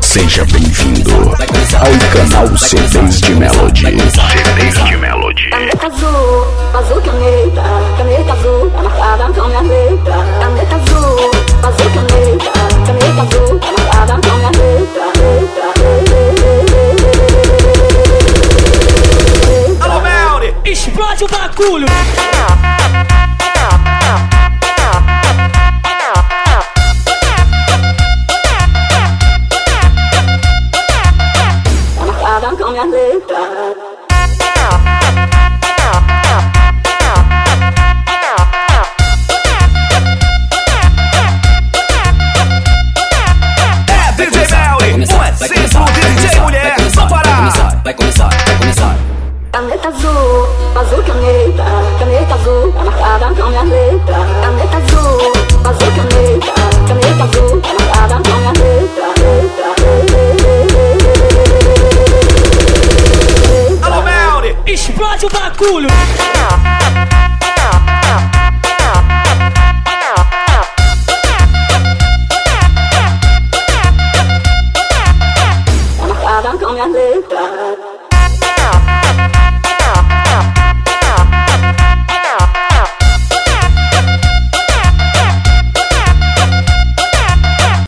Seja bem-vindo ao canal CDs de Melody. CDs de Melody. Caneta azul, azul caneta, caneta azul, tá marcada com minha letra. Caneta azul, azul caneta, caneta azul, tá marcada com minha letra. letra. Alô, Melri! Explode o bagulho! Só parar! Vai começar, vai começar. Caneta azul, azul caneta, caneta azul, explode o bagulho. Acaba com minha lei.